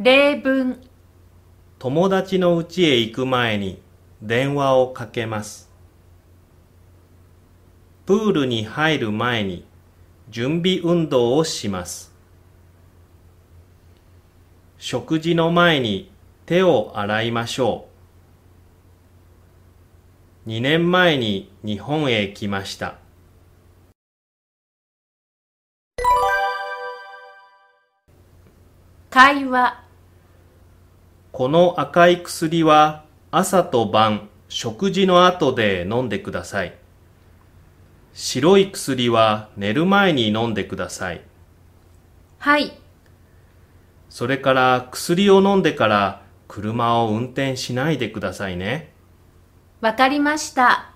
例文友達の家へ行く前に電話をかけます。プールに入る前に準備運動をします。食事の前に手を洗いましょう。2年前に日本へ来ました。会話この赤い薬は朝と晩食事の後で飲んでください。白い薬は寝る前に飲んでください。はいそれから薬を飲んでから車を運転しないでくださいね。わかりました